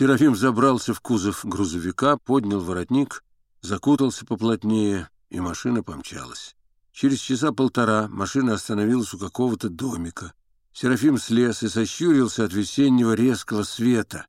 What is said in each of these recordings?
Серафим забрался в кузов грузовика, поднял воротник, закутался поплотнее, и машина помчалась. Через часа полтора машина остановилась у какого-то домика. Серафим слез и сощурился от весеннего резкого света.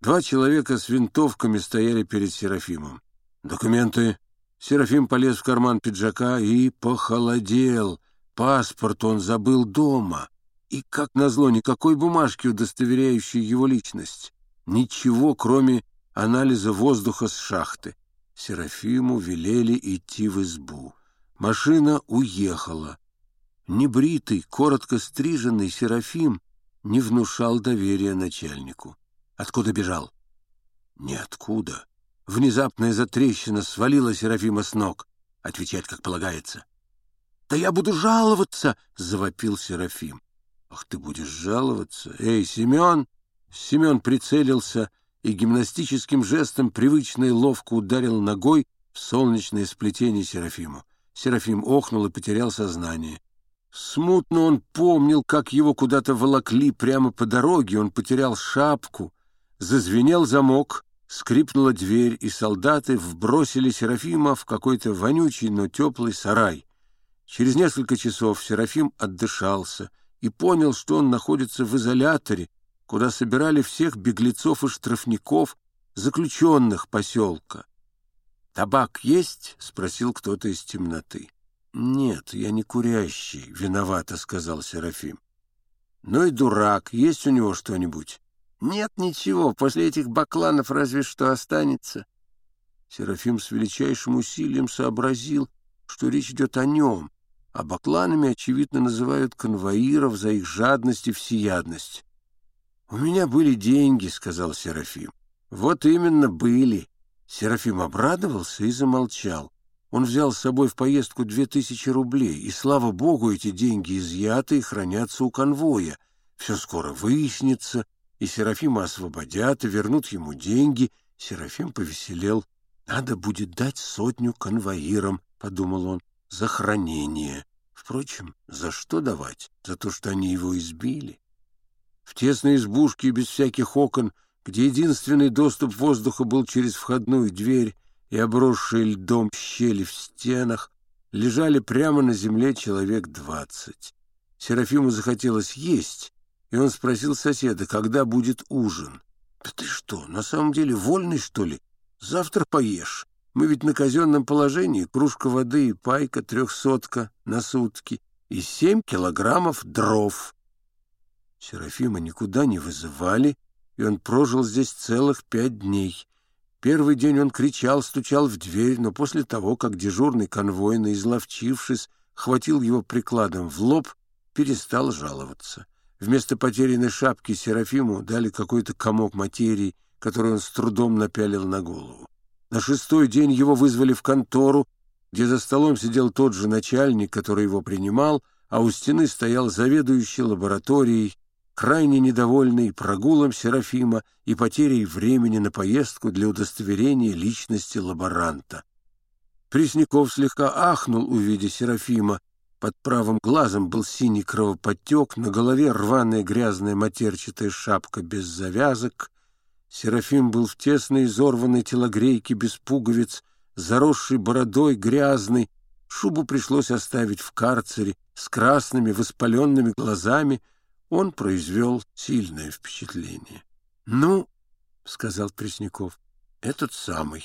Два человека с винтовками стояли перед Серафимом. «Документы!» Серафим полез в карман пиджака и похолодел. Паспорт он забыл дома. И, как назло, никакой бумажки, удостоверяющей его личность. Ничего, кроме анализа воздуха с шахты. Серафиму велели идти в избу. Машина уехала. Небритый, коротко стриженный Серафим не внушал доверия начальнику. Откуда бежал? Ниоткуда. Внезапная затрещина свалила Серафима с ног. Отвечать, как полагается. «Да я буду жаловаться!» — завопил Серафим. «Ах, ты будешь жаловаться? Эй, Семен!» Семен прицелился и гимнастическим жестом привычно и ловко ударил ногой в солнечное сплетение Серафиму. Серафим охнул и потерял сознание. Смутно он помнил, как его куда-то волокли прямо по дороге, он потерял шапку. Зазвенел замок, скрипнула дверь, и солдаты вбросили Серафима в какой-то вонючий, но теплый сарай. Через несколько часов Серафим отдышался и понял, что он находится в изоляторе, куда собирали всех беглецов и штрафников, заключенных поселка. «Табак есть?» — спросил кто-то из темноты. «Нет, я не курящий, виновато», — сказал Серафим. «Ну и дурак, есть у него что-нибудь?» «Нет ничего, после этих бакланов разве что останется». Серафим с величайшим усилием сообразил, что речь идет о нем, а бакланами, очевидно, называют конвоиров за их жадность и всеядность. «У меня были деньги», — сказал Серафим. «Вот именно были». Серафим обрадовался и замолчал. Он взял с собой в поездку две тысячи рублей, и, слава богу, эти деньги изъяты и хранятся у конвоя. Все скоро выяснится, и Серафима освободят и вернут ему деньги. Серафим повеселел. «Надо будет дать сотню конвоирам», — подумал он, — «за хранение». Впрочем, за что давать? За то, что они его избили? В тесной избушке без всяких окон, где единственный доступ воздуха был через входную дверь и обросшие льдом щели в стенах, лежали прямо на земле человек двадцать. Серафиму захотелось есть, и он спросил соседа, когда будет ужин. «Да ты что, на самом деле вольный, что ли? Завтра поешь. Мы ведь на казенном положении, кружка воды и пайка трехсотка на сутки и семь килограммов дров». Серафима никуда не вызывали, и он прожил здесь целых пять дней. Первый день он кричал, стучал в дверь, но после того, как дежурный конвой, изловчившись, хватил его прикладом в лоб, перестал жаловаться. Вместо потерянной шапки Серафиму дали какой-то комок материи, который он с трудом напялил на голову. На шестой день его вызвали в контору, где за столом сидел тот же начальник, который его принимал, а у стены стоял заведующий лабораторией крайне недовольный прогулом Серафима и потерей времени на поездку для удостоверения личности лаборанта. Пресняков слегка ахнул, увидя Серафима. Под правым глазом был синий кровоподтек, на голове рваная грязная матерчатая шапка без завязок. Серафим был в тесной изорванной телогрейке без пуговиц, заросший бородой, грязный. Шубу пришлось оставить в карцере с красными воспаленными глазами — он произвел сильное впечатление. — Ну, — сказал Пресняков, — этот самый.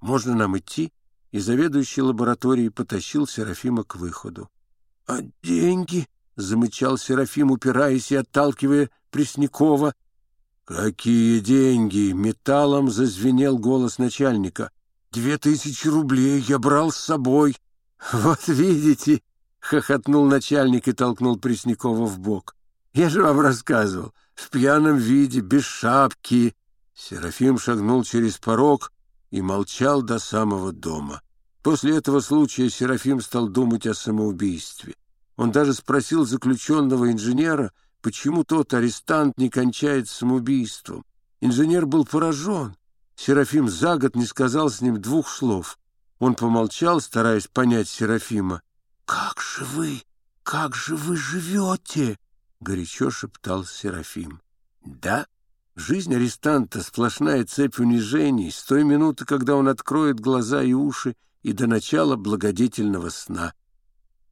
Можно нам идти? И заведующий лабораторией потащил Серафима к выходу. — А деньги? — замычал Серафим, упираясь и отталкивая Преснякова. — Какие деньги? — металлом зазвенел голос начальника. — Две тысячи рублей я брал с собой. — Вот видите, — хохотнул начальник и толкнул Преснякова в бок. Я же вам рассказывал, в пьяном виде, без шапки. Серафим шагнул через порог и молчал до самого дома. После этого случая Серафим стал думать о самоубийстве. Он даже спросил заключенного инженера, почему тот арестант не кончает самоубийством. Инженер был поражен. Серафим за год не сказал с ним двух слов. Он помолчал, стараясь понять Серафима. «Как же вы, как же вы живете?» Горячо шептал Серафим. «Да, Жизнь арестанта — сплошная цепь унижений с той минуты, когда он откроет глаза и уши, и до начала благодетельного сна.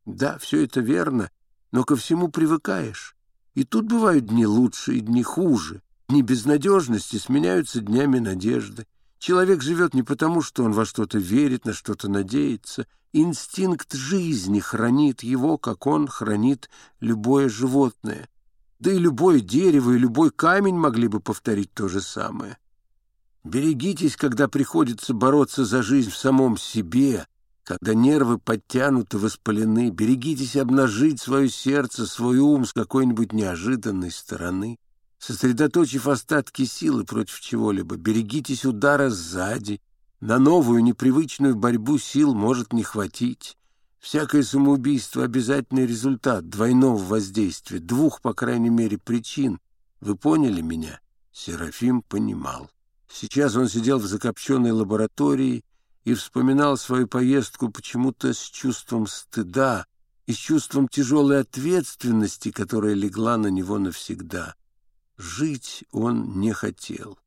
Да, все это верно, но ко всему привыкаешь. И тут бывают дни лучше и дни хуже. Дни безнадежности сменяются днями надежды. Человек живет не потому, что он во что-то верит, на что-то надеется. Инстинкт жизни хранит его, как он хранит любое животное. Да и любое дерево и любой камень могли бы повторить то же самое. Берегитесь, когда приходится бороться за жизнь в самом себе, когда нервы подтянуты, воспалены. Берегитесь обнажить свое сердце, свой ум с какой-нибудь неожиданной стороны. Сосредоточив остатки силы против чего-либо, берегитесь удара сзади. На новую непривычную борьбу сил может не хватить. Всякое самоубийство — обязательный результат двойного воздействия, двух, по крайней мере, причин. Вы поняли меня? Серафим понимал. Сейчас он сидел в закопченной лаборатории и вспоминал свою поездку почему-то с чувством стыда и с чувством тяжелой ответственности, которая легла на него навсегда. Жить он не хотел.